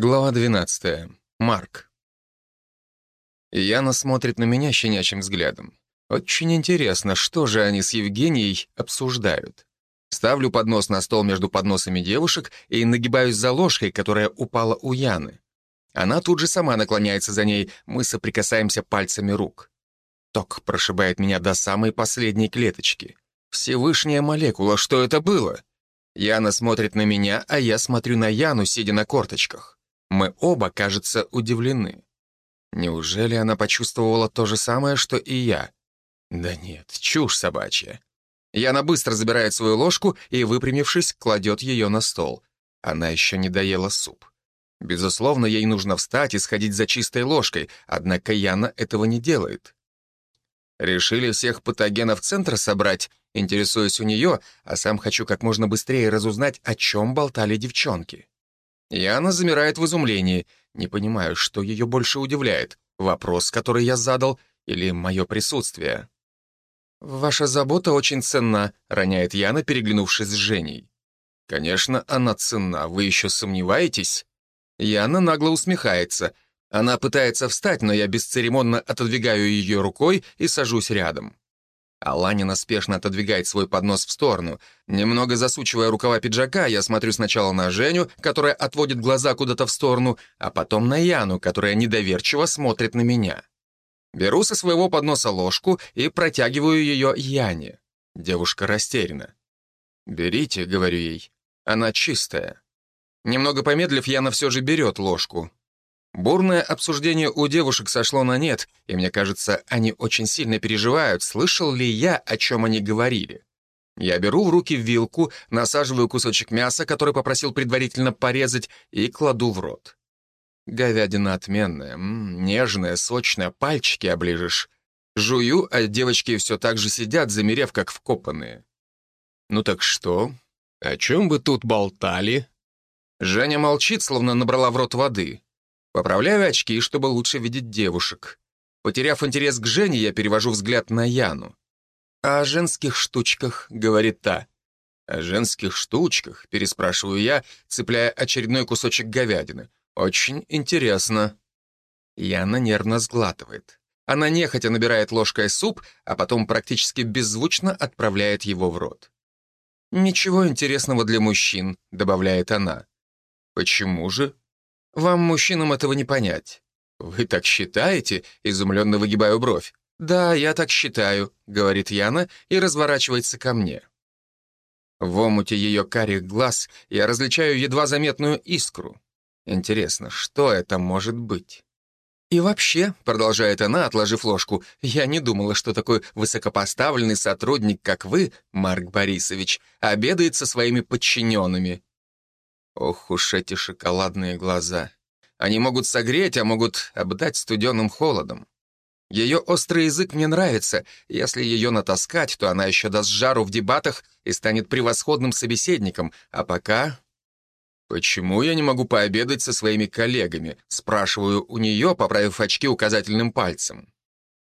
Глава 12. Марк. Яна смотрит на меня щенячьим взглядом. Очень интересно, что же они с Евгенией обсуждают. Ставлю поднос на стол между подносами девушек и нагибаюсь за ложкой, которая упала у Яны. Она тут же сама наклоняется за ней, мы соприкасаемся пальцами рук. Ток прошибает меня до самой последней клеточки. Всевышняя молекула, что это было? Яна смотрит на меня, а я смотрю на Яну, сидя на корточках. Мы оба, кажется, удивлены. Неужели она почувствовала то же самое, что и я? Да нет, чушь собачья. Яна быстро забирает свою ложку и, выпрямившись, кладет ее на стол. Она еще не доела суп. Безусловно, ей нужно встать и сходить за чистой ложкой, однако Яна этого не делает. Решили всех патогенов центра собрать, интересуюсь у нее, а сам хочу как можно быстрее разузнать, о чем болтали девчонки. Яна замирает в изумлении. Не понимаю, что ее больше удивляет. Вопрос, который я задал, или мое присутствие. «Ваша забота очень ценна», — роняет Яна, переглянувшись с Женей. «Конечно, она ценна. Вы еще сомневаетесь?» Яна нагло усмехается. Она пытается встать, но я бесцеремонно отодвигаю ее рукой и сажусь рядом. Аланина спешно отодвигает свой поднос в сторону. Немного засучивая рукава пиджака, я смотрю сначала на Женю, которая отводит глаза куда-то в сторону, а потом на Яну, которая недоверчиво смотрит на меня. Беру со своего подноса ложку и протягиваю ее Яне. Девушка растеряна. «Берите», — говорю ей, — «она чистая». Немного помедлив, Яна все же берет ложку. Бурное обсуждение у девушек сошло на нет, и мне кажется, они очень сильно переживают, слышал ли я, о чем они говорили. Я беру в руки вилку, насаживаю кусочек мяса, который попросил предварительно порезать, и кладу в рот. Говядина отменная, м -м, нежная, сочная, пальчики оближешь. Жую, а девочки все так же сидят, замерев, как вкопанные. Ну так что? О чем вы тут болтали? Женя молчит, словно набрала в рот воды. Поправляю очки, чтобы лучше видеть девушек. Потеряв интерес к Жене, я перевожу взгляд на Яну. «О женских штучках», — говорит та. «О женских штучках?» — переспрашиваю я, цепляя очередной кусочек говядины. «Очень интересно». Яна нервно сглатывает. Она нехотя набирает ложкой суп, а потом практически беззвучно отправляет его в рот. «Ничего интересного для мужчин», — добавляет она. «Почему же?» Вам, мужчинам, этого не понять». «Вы так считаете?» — изумленно выгибаю бровь. «Да, я так считаю», — говорит Яна и разворачивается ко мне. В омуте ее карих глаз я различаю едва заметную искру. Интересно, что это может быть? «И вообще», — продолжает она, отложив ложку, «я не думала, что такой высокопоставленный сотрудник, как вы, Марк Борисович, обедает со своими подчиненными. Ох уж эти шоколадные глаза. Они могут согреть, а могут обдать студеным холодом. Ее острый язык мне нравится. Если ее натаскать, то она еще даст жару в дебатах и станет превосходным собеседником. А пока... «Почему я не могу пообедать со своими коллегами?» Спрашиваю у нее, поправив очки указательным пальцем.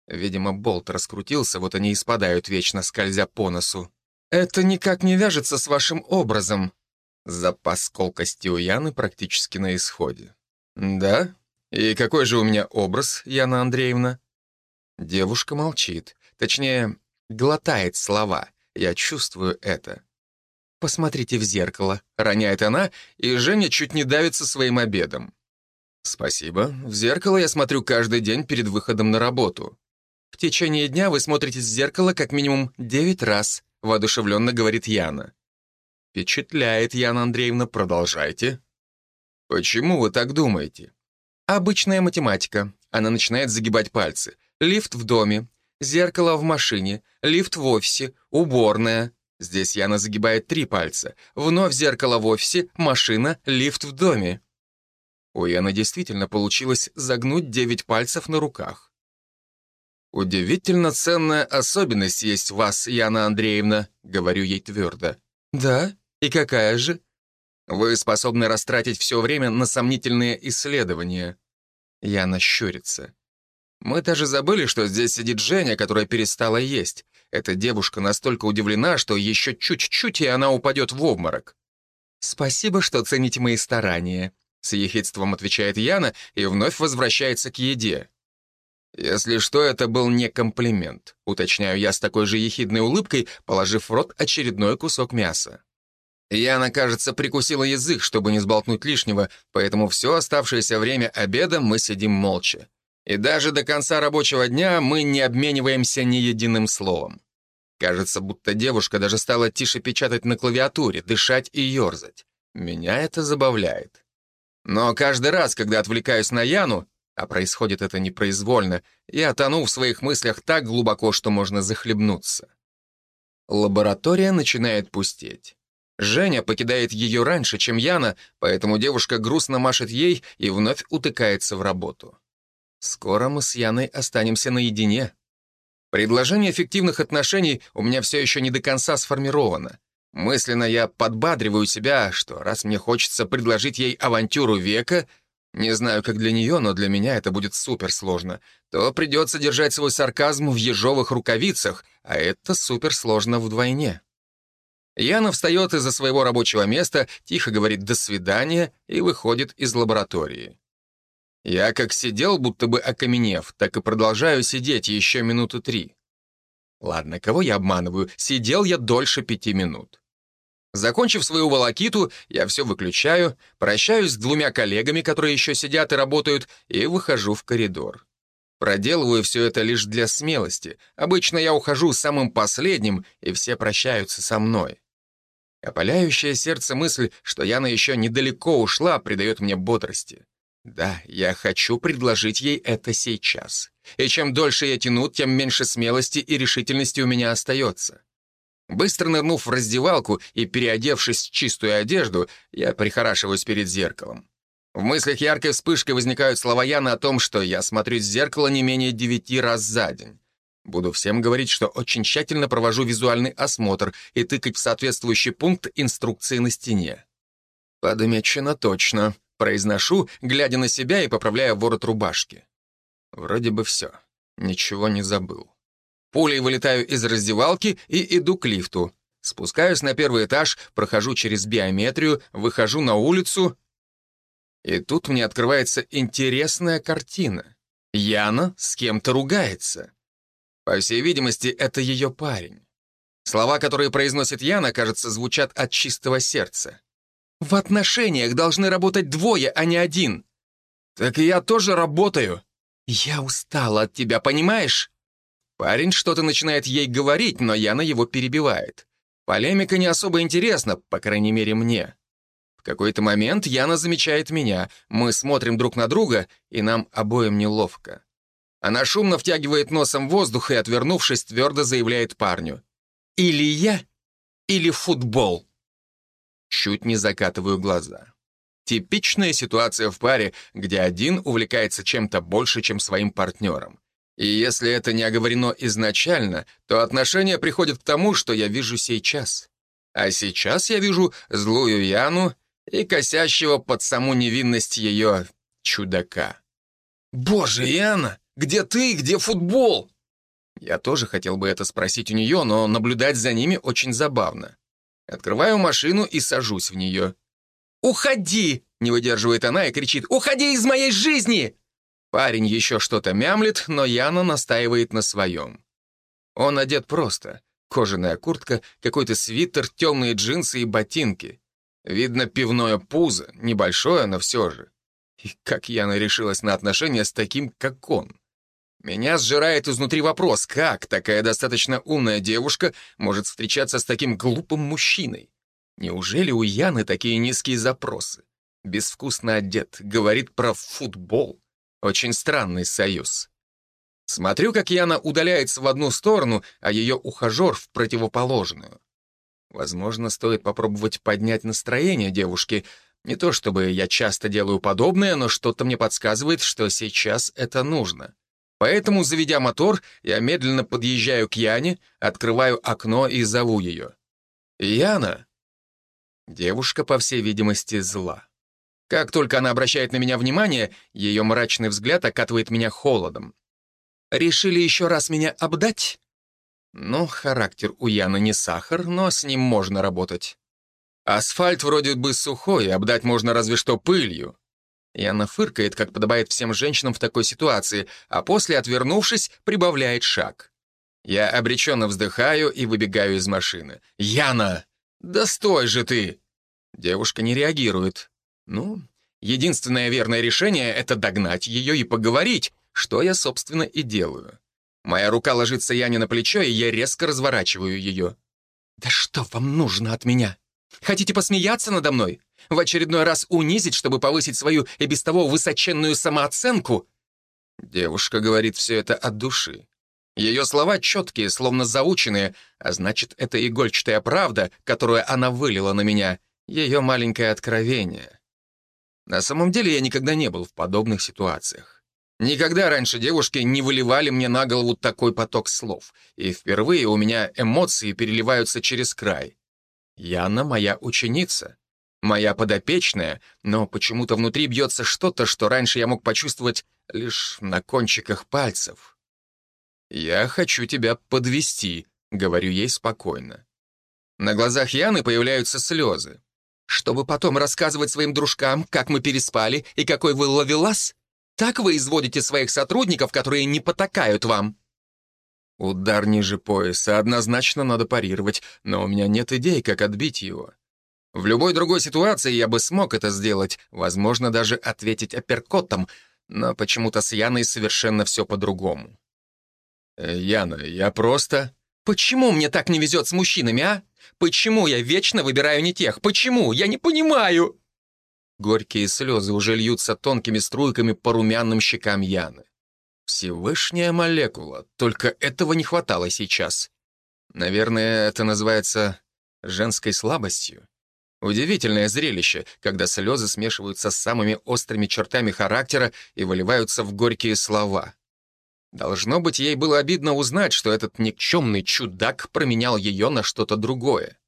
Видимо, болт раскрутился, вот они и спадают вечно, скользя по носу. «Это никак не вяжется с вашим образом», Запас колкости у Яны практически на исходе. «Да? И какой же у меня образ, Яна Андреевна?» Девушка молчит. Точнее, глотает слова. Я чувствую это. «Посмотрите в зеркало», — роняет она, и Женя чуть не давится своим обедом. «Спасибо. В зеркало я смотрю каждый день перед выходом на работу». «В течение дня вы смотритесь в зеркало как минимум девять раз», — воодушевленно говорит Яна. «Впечатляет, Яна Андреевна, продолжайте». «Почему вы так думаете?» «Обычная математика». Она начинает загибать пальцы. «Лифт в доме, зеркало в машине, лифт в офисе, уборная». Здесь Яна загибает три пальца. Вновь зеркало в офисе, машина, лифт в доме. У Яны действительно получилось загнуть девять пальцев на руках. «Удивительно ценная особенность есть в вас, Яна Андреевна», — говорю ей твердо. «Да? И какая же?» «Вы способны растратить все время на сомнительные исследования». Яна щурится. «Мы даже забыли, что здесь сидит Женя, которая перестала есть. Эта девушка настолько удивлена, что еще чуть-чуть, и она упадет в обморок». «Спасибо, что цените мои старания». — с ехидством отвечает Яна и вновь возвращается к еде. «Если что, это был не комплимент», — уточняю я с такой же ехидной улыбкой, положив в рот очередной кусок мяса. Яна, кажется, прикусила язык, чтобы не сболтнуть лишнего, поэтому все оставшееся время обеда мы сидим молча. И даже до конца рабочего дня мы не обмениваемся ни единым словом. Кажется, будто девушка даже стала тише печатать на клавиатуре, дышать и ерзать. Меня это забавляет. Но каждый раз, когда отвлекаюсь на Яну, а происходит это непроизвольно, я тону в своих мыслях так глубоко, что можно захлебнуться. Лаборатория начинает пустеть. Женя покидает ее раньше, чем Яна, поэтому девушка грустно машет ей и вновь утыкается в работу. Скоро мы с Яной останемся наедине. Предложение эффективных отношений у меня все еще не до конца сформировано. Мысленно я подбадриваю себя, что раз мне хочется предложить ей авантюру века, не знаю, как для нее, но для меня это будет суперсложно, то придется держать свой сарказм в ежовых рукавицах, а это суперсложно вдвойне. Яна встает из-за своего рабочего места, тихо говорит «до свидания» и выходит из лаборатории. Я как сидел, будто бы окаменев, так и продолжаю сидеть еще минуты три. Ладно, кого я обманываю? Сидел я дольше пяти минут. Закончив свою волокиту, я все выключаю, прощаюсь с двумя коллегами, которые еще сидят и работают, и выхожу в коридор. Проделываю все это лишь для смелости. Обычно я ухожу самым последним, и все прощаются со мной. Опаляющее сердце мысль, что Яна еще недалеко ушла, придает мне бодрости. Да, я хочу предложить ей это сейчас. И чем дольше я тяну, тем меньше смелости и решительности у меня остается. Быстро нырнув в раздевалку и переодевшись в чистую одежду, я прихорашиваюсь перед зеркалом. В мыслях яркой вспышкой возникают слова Яны о том, что я смотрюсь в зеркало не менее девяти раз за день. Буду всем говорить, что очень тщательно провожу визуальный осмотр и тыкать в соответствующий пункт инструкции на стене. Подмечено точно. Произношу, глядя на себя и поправляя ворот рубашки. Вроде бы все. Ничего не забыл. Пулей вылетаю из раздевалки и иду к лифту. Спускаюсь на первый этаж, прохожу через биометрию, выхожу на улицу. И тут мне открывается интересная картина. Яна с кем-то ругается. По всей видимости, это ее парень. Слова, которые произносит Яна, кажется, звучат от чистого сердца. «В отношениях должны работать двое, а не один». «Так и я тоже работаю». «Я устала от тебя, понимаешь?» Парень что-то начинает ей говорить, но Яна его перебивает. Полемика не особо интересна, по крайней мере, мне. В какой-то момент Яна замечает меня. Мы смотрим друг на друга, и нам обоим неловко. Она шумно втягивает носом воздух и, отвернувшись, твердо заявляет парню. «Или я, или футбол». Чуть не закатываю глаза. Типичная ситуация в паре, где один увлекается чем-то больше, чем своим партнером. И если это не оговорено изначально, то отношения приходят к тому, что я вижу сейчас. А сейчас я вижу злую Яну и косящего под саму невинность ее чудака. «Боже, Яна, где ты, где футбол?» Я тоже хотел бы это спросить у нее, но наблюдать за ними очень забавно. Открываю машину и сажусь в нее. «Уходи!» — не выдерживает она и кричит. «Уходи из моей жизни!» Парень еще что-то мямлет, но Яна настаивает на своем. Он одет просто. Кожаная куртка, какой-то свитер, темные джинсы и ботинки. Видно пивное пузо, небольшое, но все же. И как Яна решилась на отношения с таким, как он? Меня сжирает изнутри вопрос, как такая достаточно умная девушка может встречаться с таким глупым мужчиной? Неужели у Яны такие низкие запросы? Безвкусно одет, говорит про футбол. Очень странный союз. Смотрю, как Яна удаляется в одну сторону, а ее ухажер в противоположную. Возможно, стоит попробовать поднять настроение девушки. Не то чтобы я часто делаю подобное, но что-то мне подсказывает, что сейчас это нужно. Поэтому, заведя мотор, я медленно подъезжаю к Яне, открываю окно и зову ее. «Яна!» Девушка, по всей видимости, зла. Как только она обращает на меня внимание, ее мрачный взгляд окатывает меня холодом. «Решили еще раз меня обдать?» Ну, характер у Яны не сахар, но с ним можно работать. Асфальт вроде бы сухой, обдать можно разве что пылью. Яна фыркает, как подобает всем женщинам в такой ситуации, а после, отвернувшись, прибавляет шаг. Я обреченно вздыхаю и выбегаю из машины. «Яна! Да стой же ты!» Девушка не реагирует. Ну, единственное верное решение — это догнать ее и поговорить, что я, собственно, и делаю. Моя рука ложится Яне на плечо, и я резко разворачиваю ее. «Да что вам нужно от меня? Хотите посмеяться надо мной? В очередной раз унизить, чтобы повысить свою и без того высоченную самооценку?» Девушка говорит все это от души. Ее слова четкие, словно заученные, а значит, это игольчатая правда, которую она вылила на меня, ее маленькое откровение. На самом деле я никогда не был в подобных ситуациях. Никогда раньше девушки не выливали мне на голову такой поток слов, и впервые у меня эмоции переливаются через край. Яна моя ученица, моя подопечная, но почему-то внутри бьется что-то, что раньше я мог почувствовать лишь на кончиках пальцев. «Я хочу тебя подвести», — говорю ей спокойно. На глазах Яны появляются слезы. «Чтобы потом рассказывать своим дружкам, как мы переспали и какой вы ловелас? Так вы изводите своих сотрудников, которые не потакают вам». Удар ниже пояса однозначно надо парировать, но у меня нет идей, как отбить его. В любой другой ситуации я бы смог это сделать, возможно, даже ответить апперкотом, но почему-то с Яной совершенно все по-другому. Э, «Яна, я просто...» «Почему мне так не везет с мужчинами, а? Почему я вечно выбираю не тех? Почему? Я не понимаю!» Горькие слезы уже льются тонкими струйками по румяным щекам Яны. Всевышняя молекула, только этого не хватало сейчас. Наверное, это называется женской слабостью. Удивительное зрелище, когда слезы смешиваются с самыми острыми чертами характера и выливаются в горькие слова. Должно быть, ей было обидно узнать, что этот никчемный чудак променял ее на что-то другое.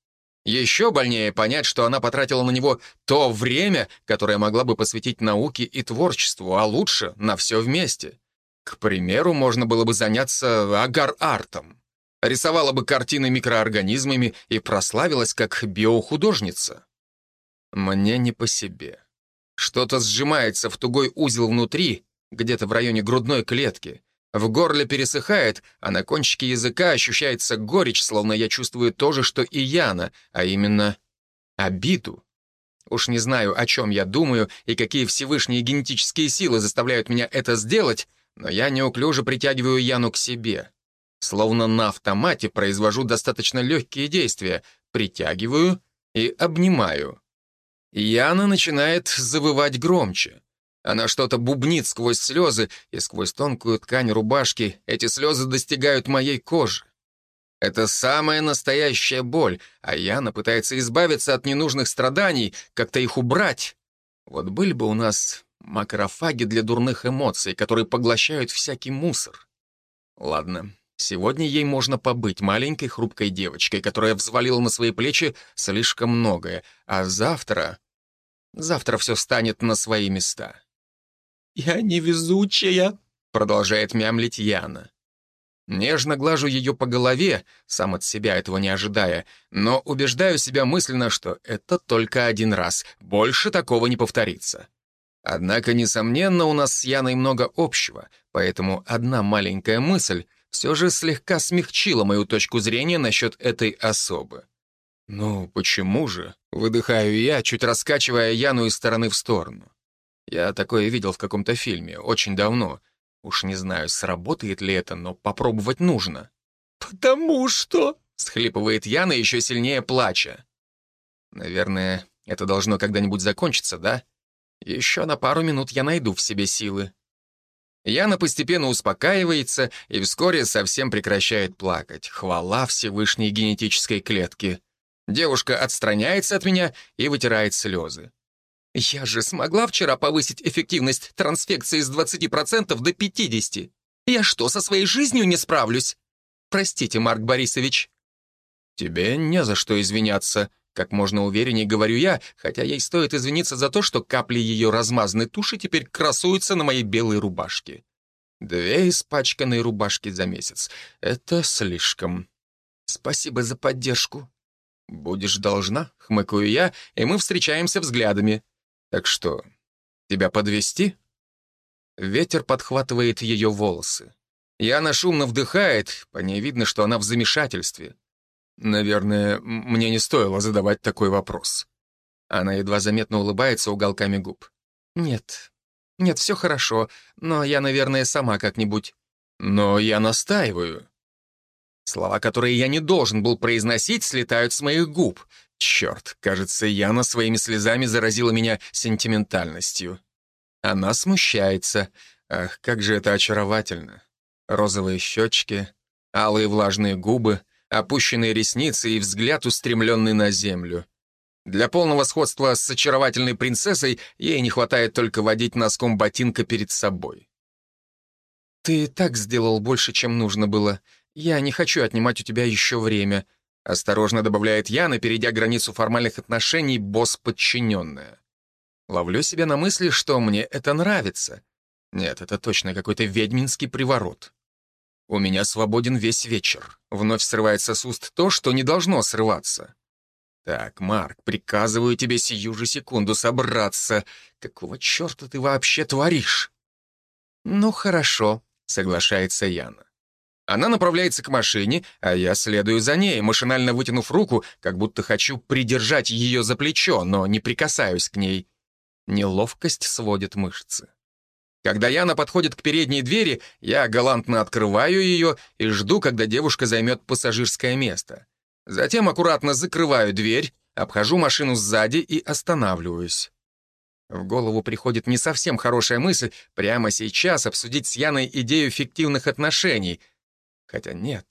Еще больнее понять, что она потратила на него то время, которое могла бы посвятить науке и творчеству, а лучше — на все вместе. К примеру, можно было бы заняться агар-артом. Рисовала бы картины микроорганизмами и прославилась как биохудожница. Мне не по себе. Что-то сжимается в тугой узел внутри, где-то в районе грудной клетки, в горле пересыхает, а на кончике языка ощущается горечь, словно я чувствую то же, что и Яна, а именно обиду. Уж не знаю, о чем я думаю и какие всевышние генетические силы заставляют меня это сделать, но я неуклюже притягиваю Яну к себе. Словно на автомате произвожу достаточно легкие действия, притягиваю и обнимаю. Яна начинает завывать громче. Она что-то бубнит сквозь слезы, и сквозь тонкую ткань рубашки эти слезы достигают моей кожи. Это самая настоящая боль, а Яна пытается избавиться от ненужных страданий, как-то их убрать. Вот были бы у нас макрофаги для дурных эмоций, которые поглощают всякий мусор. Ладно, сегодня ей можно побыть маленькой хрупкой девочкой, которая взвалила на свои плечи слишком многое, а завтра... Завтра все станет на свои места. «Я невезучая», — продолжает мямлить Яна. Нежно глажу ее по голове, сам от себя этого не ожидая, но убеждаю себя мысленно, что это только один раз, больше такого не повторится. Однако, несомненно, у нас с Яной много общего, поэтому одна маленькая мысль все же слегка смягчила мою точку зрения насчет этой особы. «Ну, почему же?» — выдыхаю я, чуть раскачивая Яну из стороны в сторону. Я такое видел в каком-то фильме, очень давно. Уж не знаю, сработает ли это, но попробовать нужно. «Потому что...» — схлипывает Яна, еще сильнее плача. «Наверное, это должно когда-нибудь закончиться, да? Еще на пару минут я найду в себе силы». Яна постепенно успокаивается и вскоре совсем прекращает плакать. Хвала Всевышней генетической клетки. Девушка отстраняется от меня и вытирает слезы. Я же смогла вчера повысить эффективность трансфекции с 20% до 50%. Я что, со своей жизнью не справлюсь? Простите, Марк Борисович. Тебе не за что извиняться, как можно увереннее говорю я, хотя ей стоит извиниться за то, что капли ее размазанной туши теперь красуются на моей белой рубашке. Две испачканные рубашки за месяц. Это слишком. Спасибо за поддержку. «Будешь должна», — хмыкаю я, и мы встречаемся взглядами. Так что, Тебя подвести? Ветер подхватывает ее волосы. Яна шумно вдыхает, по ней видно, что она в замешательстве. Наверное, мне не стоило задавать такой вопрос. Она едва заметно улыбается уголками губ. Нет, нет, все хорошо, но я, наверное, сама как-нибудь. Но я настаиваю. Слова, которые я не должен был произносить, слетают с моих губ. Черт, кажется, Яна своими слезами заразила меня сентиментальностью. Она смущается. Ах, как же это очаровательно. Розовые щечки, алые влажные губы, опущенные ресницы и взгляд, устремленный на землю. Для полного сходства с очаровательной принцессой ей не хватает только водить носком ботинка перед собой. «Ты и так сделал больше, чем нужно было. Я не хочу отнимать у тебя еще время», — осторожно добавляет Яна, перейдя границу формальных отношений босс-подчиненная. Ловлю себя на мысли, что мне это нравится. Нет, это точно какой-то ведьминский приворот. У меня свободен весь вечер. Вновь срывается с уст то, что не должно срываться. «Так, Марк, приказываю тебе сию же секунду собраться. Какого черта ты вообще творишь?» «Ну, хорошо», — соглашается Яна. Она направляется к машине, а я следую за ней, машинально вытянув руку, как будто хочу придержать ее за плечо, но не прикасаюсь к ней. Неловкость сводит мышцы. Когда Яна подходит к передней двери, я галантно открываю ее и жду, когда девушка займет пассажирское место. Затем аккуратно закрываю дверь, обхожу машину сзади и останавливаюсь. В голову приходит не совсем хорошая мысль прямо сейчас обсудить с Яной идею фиктивных отношений. Хотя нет,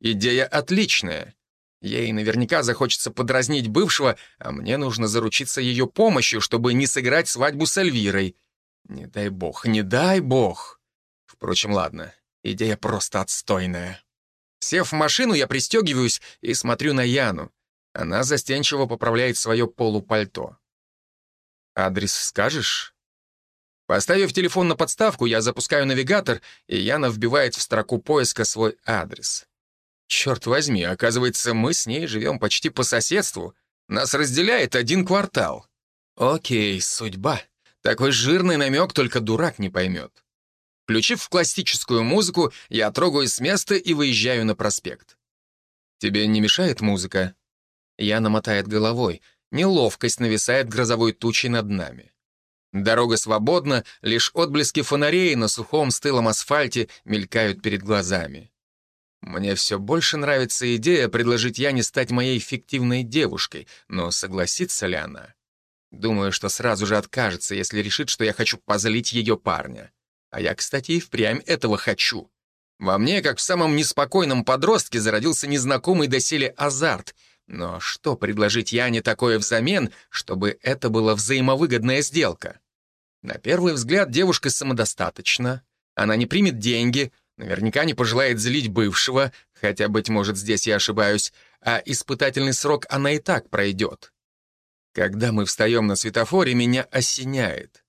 идея отличная. Ей наверняка захочется подразнить бывшего, а мне нужно заручиться ее помощью, чтобы не сыграть свадьбу с Эльвирой. Не дай бог, не дай бог. Впрочем, ладно, идея просто отстойная. Сев в машину, я пристегиваюсь и смотрю на Яну. Она застенчиво поправляет свое полупальто. «Адрес скажешь?» Поставив телефон на подставку, я запускаю навигатор, и Яна вбивает в строку поиска свой адрес. Черт возьми, оказывается, мы с ней живем почти по соседству. Нас разделяет один квартал. Окей, судьба. Такой жирный намек только дурак не поймет. Включив классическую музыку, я трогаюсь с места и выезжаю на проспект. «Тебе не мешает музыка?» Яна мотает головой. Неловкость нависает грозовой тучей над нами. Дорога свободна, лишь отблески фонарей на сухом стылом асфальте мелькают перед глазами. Мне все больше нравится идея предложить Яне стать моей фиктивной девушкой, но согласится ли она? Думаю, что сразу же откажется, если решит, что я хочу позлить ее парня. А я, кстати, и впрямь этого хочу. Во мне, как в самом неспокойном подростке, зародился незнакомый доселе азарт. Но что предложить Яне такое взамен, чтобы это была взаимовыгодная сделка? На первый взгляд девушка самодостаточна. Она не примет деньги, наверняка не пожелает злить бывшего, хотя, быть может, здесь я ошибаюсь, а испытательный срок она и так пройдет. Когда мы встаем на светофоре, меня осеняет.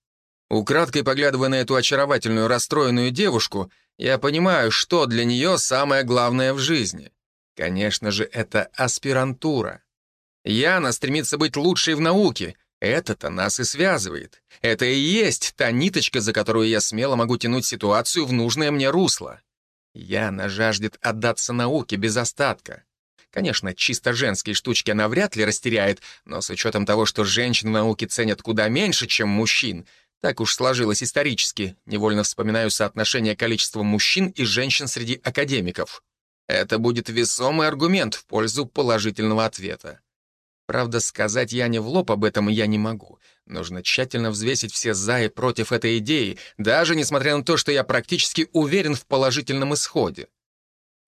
Украдкой поглядывая на эту очаровательную расстроенную девушку, я понимаю, что для нее самое главное в жизни. Конечно же, это аспирантура. Яна стремится быть лучшей в науке. Это-то нас и связывает. Это и есть та ниточка, за которую я смело могу тянуть ситуацию в нужное мне русло. Яна жаждет отдаться науке без остатка. Конечно, чисто женские штучки она вряд ли растеряет, но с учетом того, что женщин в науке ценят куда меньше, чем мужчин — так уж сложилось исторически, невольно вспоминаю соотношение количества мужчин и женщин среди академиков. Это будет весомый аргумент в пользу положительного ответа. Правда, сказать я не в лоб об этом я не могу. Нужно тщательно взвесить все «за» и «против» этой идеи, даже несмотря на то, что я практически уверен в положительном исходе.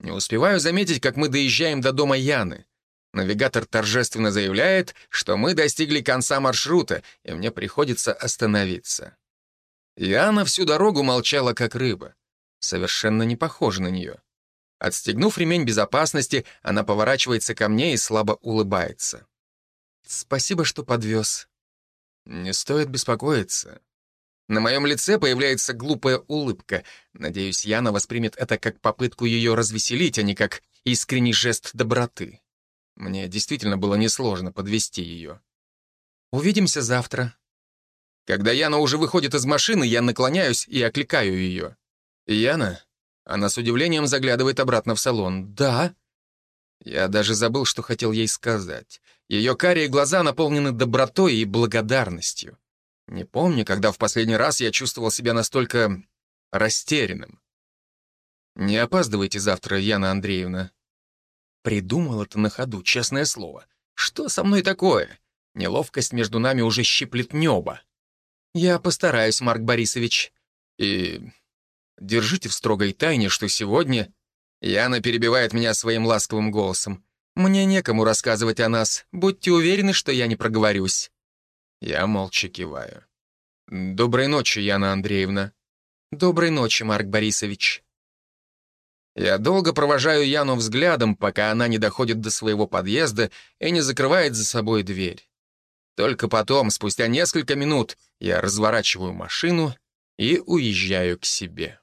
Не успеваю заметить, как мы доезжаем до дома Яны. Навигатор торжественно заявляет, что мы достигли конца маршрута, и мне приходится остановиться. Яна всю дорогу молчала, как рыба. Совершенно не похожа на нее. Отстегнув ремень безопасности, она поворачивается ко мне и слабо улыбается. «Спасибо, что подвез». «Не стоит беспокоиться». На моем лице появляется глупая улыбка. Надеюсь, Яна воспримет это как попытку ее развеселить, а не как искренний жест доброты. Мне действительно было несложно подвести ее. «Увидимся завтра». Когда Яна уже выходит из машины, я наклоняюсь и окликаю ее. «Яна?» Она с удивлением заглядывает обратно в салон. «Да?» Я даже забыл, что хотел ей сказать. Ее карие глаза наполнены добротой и благодарностью. Не помню, когда в последний раз я чувствовал себя настолько растерянным. «Не опаздывайте завтра, Яна Андреевна». Придумал это на ходу, честное слово. Что со мной такое? Неловкость между нами уже щиплет небо. Я постараюсь, Марк Борисович. И держите в строгой тайне, что сегодня... Яна перебивает меня своим ласковым голосом. «Мне некому рассказывать о нас. Будьте уверены, что я не проговорюсь». Я молча киваю. «Доброй ночи, Яна Андреевна». «Доброй ночи, Марк Борисович». Я долго провожаю Яну взглядом, пока она не доходит до своего подъезда и не закрывает за собой дверь. Только потом, спустя несколько минут, я разворачиваю машину и уезжаю к себе.